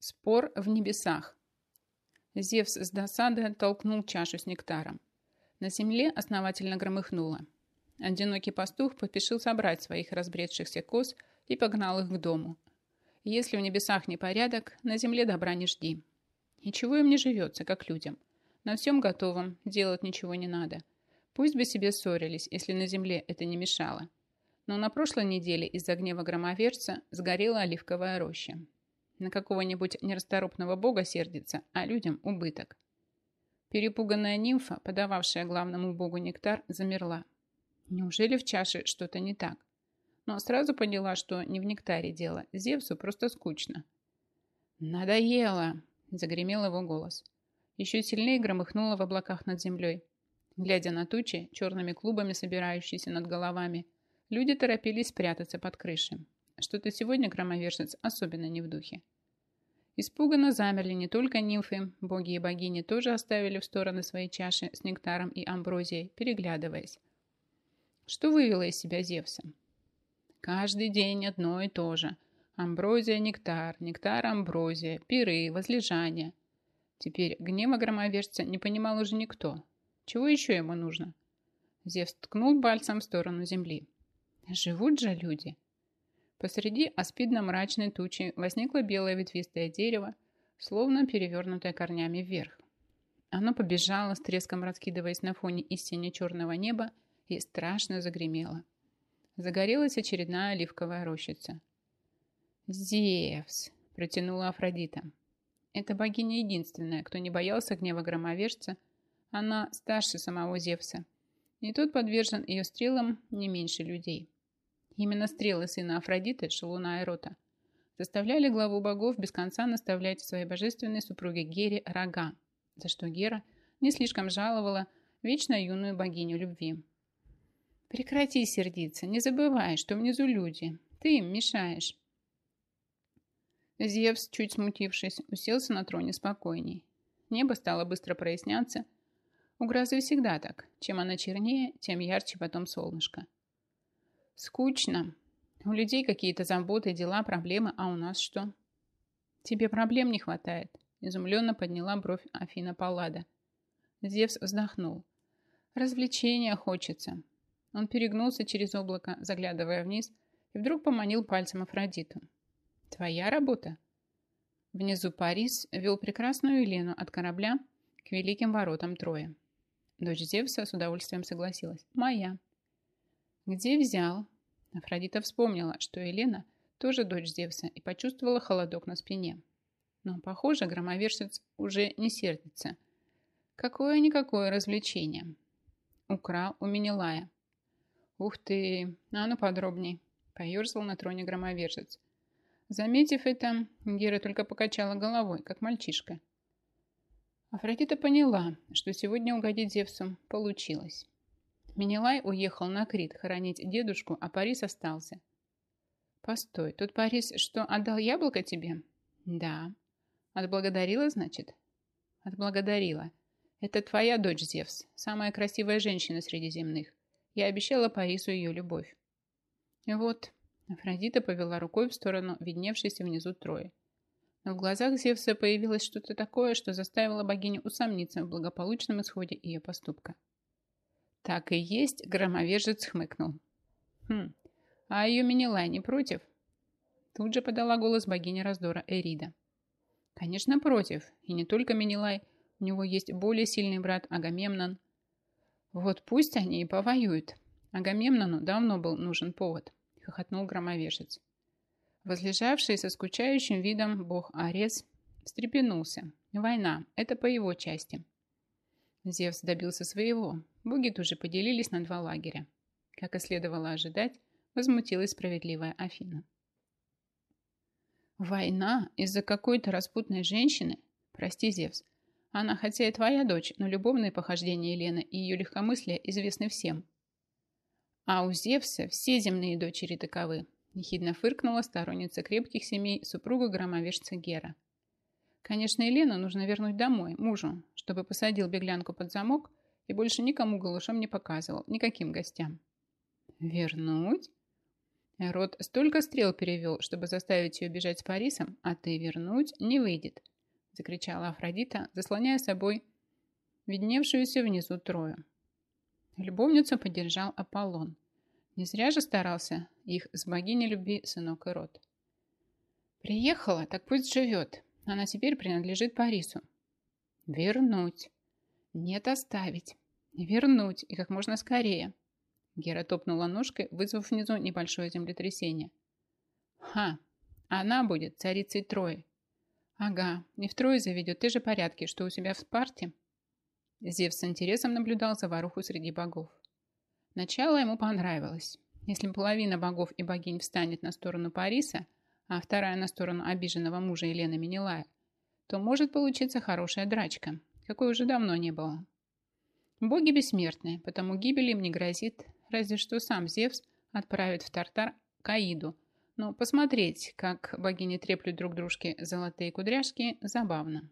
Спор в небесах. Зевс с досады оттолкнул чашу с нектаром. На земле основательно громыхнуло. Одинокий пастух поспешил собрать своих разбредшихся коз и погнал их к дому. Если в небесах не порядок, на земле добра не жди. Ничего им не живется, как людям. На всем готовом делать ничего не надо. Пусть бы себе ссорились, если на земле это не мешало. Но на прошлой неделе из-за гнева громоверца сгорела оливковая роща. На какого-нибудь нерасторопного бога сердится, а людям убыток. Перепуганная нимфа, подававшая главному богу нектар, замерла. Неужели в чаше что-то не так? Но сразу поняла, что не в нектаре дело. Зевсу просто скучно. «Надоело!» – загремел его голос. Еще сильнее громыхнуло в облаках над землей. Глядя на тучи, черными клубами собирающиеся над головами, люди торопились спрятаться под крышей. Что-то сегодня громовержец особенно не в духе. Испуганно замерли не только нимфы, боги и богини тоже оставили в стороны свои чаши с нектаром и амброзией, переглядываясь. Что вывело из себя Зевса? Каждый день одно и то же. Амброзия, нектар, нектар, амброзия, пиры, возлежания. Теперь гнева громовержца не понимал уже никто. Чего еще ему нужно? Зевс ткнул пальцем в сторону земли. Живут же люди. Посреди аспидно-мрачной тучи возникло белое ветвистое дерево, словно перевернутое корнями вверх. Оно побежало, с треском раскидываясь на фоне истине черного неба, и страшно загремело. Загорелась очередная оливковая рощица. «Зевс!» – протянула Афродита. Эта богиня единственная, кто не боялся гнева громовержца. Она старше самого Зевса. И тот подвержен ее стрелам не меньше людей. Именно стрелы сына Афродиты, Шалуна и Рота, заставляли главу богов без конца наставлять своей божественной супруге Гере рога, за что Гера не слишком жаловала вечно юную богиню любви. «Прекрати сердиться, не забывай, что внизу люди. Ты им мешаешь». Зевс, чуть смутившись, уселся на троне спокойней. Небо стало быстро проясняться. У грозы всегда так. Чем она чернее, тем ярче потом солнышко. Скучно. У людей какие-то заботы, дела, проблемы, а у нас что? Тебе проблем не хватает. Изумленно подняла бровь Афина Паллада. Зевс вздохнул. Развлечения хочется. Он перегнулся через облако, заглядывая вниз, и вдруг поманил пальцем Афродиту. «Твоя работа?» Внизу Парис вел прекрасную Елену от корабля к великим воротам Троя. Дочь Зевса с удовольствием согласилась. «Моя». «Где взял?» Афродита вспомнила, что Елена тоже дочь Зевса и почувствовала холодок на спине. Но, похоже, громовержец уже не сердится. Какое-никакое развлечение. Украл у Менелая. Ух ты, а ну подробней. Поерзал на троне громовержец. Заметив это, Гера только покачала головой, как мальчишка. Афродита поняла, что сегодня угодить Зевсу получилось. Менелай уехал на Крит хоронить дедушку, а Парис остался. Постой, тут Парис что, отдал яблоко тебе? Да. Отблагодарила, значит? Отблагодарила. Это твоя дочь, Зевс, самая красивая женщина среди земных. Я обещала Парису ее любовь. Вот, Афродита повела рукой в сторону видневшейся внизу Трои. Но в глазах Зевса появилось что-то такое, что заставило богиню усомниться в благополучном исходе ее поступка. Так и есть, громовержец хмыкнул. Хм, а ее Менелай не против? Тут же подала голос богиня раздора Эрида. Конечно, против. И не только Менелай. У него есть более сильный брат Агамемнон. Вот пусть они и повоюют. Агамемнону давно был нужен повод, хохотнул громовержец. Возлежавший со скучающим видом бог Арес встрепенулся. Война – это по его части. Зевс добился своего. Боги тоже поделились на два лагеря. Как и следовало ожидать, возмутилась справедливая Афина. «Война из-за какой-то распутной женщины? Прости, Зевс. Она хотя и твоя дочь, но любовные похождения Елены и ее легкомыслие известны всем. А у Зевса все земные дочери таковы», ехидно фыркнула сторонница крепких семей супруга громовержца Гера. Конечно, Елену нужно вернуть домой, мужу, чтобы посадил беглянку под замок и больше никому голышом не показывал, никаким гостям. Вернуть? Рот столько стрел перевел, чтобы заставить ее бежать с Парисом, а ты вернуть не выйдет, закричала Афродита, заслоняя собой видневшуюся внизу Трою. Любовницу поддержал Аполлон. Не зря же старался их с богиней любви сынок Ирод. Приехала, так пусть живет. Она теперь принадлежит Парису. Вернуть. Нет, оставить. Вернуть, и как можно скорее. Гера топнула ножкой, вызвав внизу небольшое землетрясение. Ха, она будет царицей Трои. Ага, не в Трое заведет те же порядки, что у себя в Спарте. Зевс с интересом наблюдал за варуху среди богов. Начало ему понравилось. Если половина богов и богинь встанет на сторону Париса, а вторая на сторону обиженного мужа Елены Менелая, то может получиться хорошая драчка, какой уже давно не было. Боги бессмертны, потому гибель им не грозит, разве что сам Зевс отправит в Тартар Каиду. Но посмотреть, как богини треплют друг дружке золотые кудряшки, забавно.